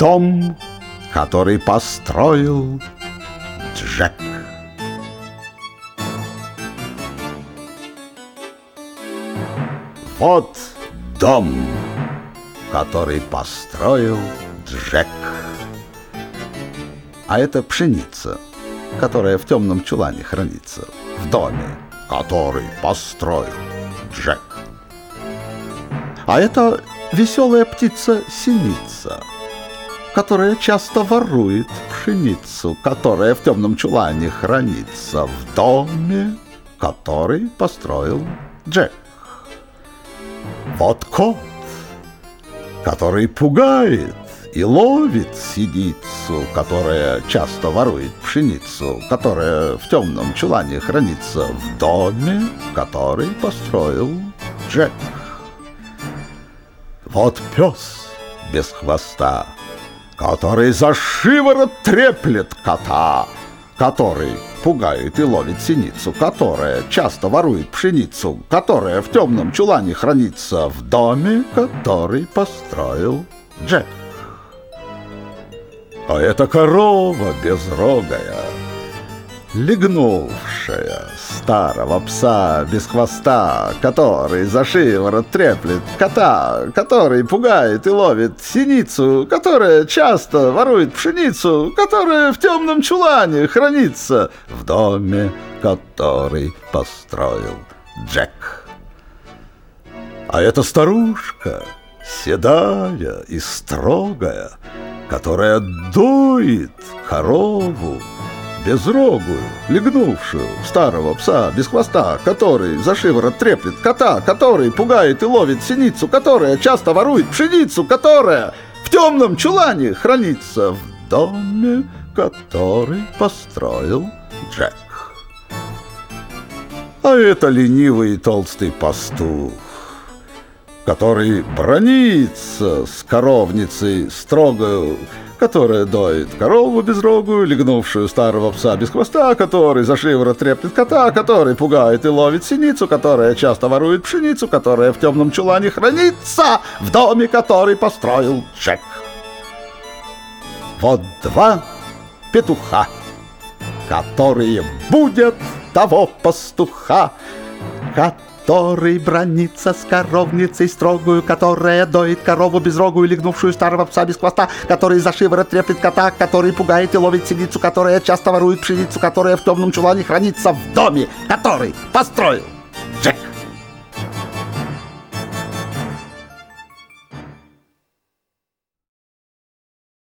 дом, который построил Джек. Вот дом, который построил Джек. А это пшеница, которая в темном чулане хранится, в доме, который построил Джек. А это веселая птица-синица, которая часто ворует пшеницу, которая в темном чулане хранится в доме, который построил Джек. Вот кот, который пугает и ловит синицу, которая часто ворует пшеницу, которая в темном чулане хранится в доме, который построил Джек. Вот пес без хвоста, который за шиворот треплет кота, который пугает и ловит синицу, которая часто ворует пшеницу, которая в темном чулане хранится в доме, который построил Джек. А это корова безрогая, легнувшая старого пса без хвоста, который за шиворот треплет кота, который пугает и ловит синицу, которая часто ворует пшеницу, которая в темном чулане хранится в доме, который построил Джек. А эта старушка, седая и строгая, которая доит корову, безрогую, легнувшую старого пса без хвоста, который за шиворот треплет кота, который пугает и ловит синицу, которая часто ворует пшеницу, которая в темном чулане хранится в доме, который построил Джек. А это ленивый толстый пастух, который бронится с коровницей строгою, которая доит корову безрогую, легнувшую старого пса без хвоста, который за шиворот треплет кота, который пугает и ловит синицу, которая часто ворует пшеницу, которая в темном чулане хранится в доме, который построил Джек. Вот два петуха, которые будут того пастуха, который бронится с коровницей строгую, которая доит корову безрогую, легнувшую старого пса без хвоста, который за шиворот треплет кота, который пугает и ловит синицу, которая часто ворует пшеницу, которая в темном чулане хранится в доме, который построил.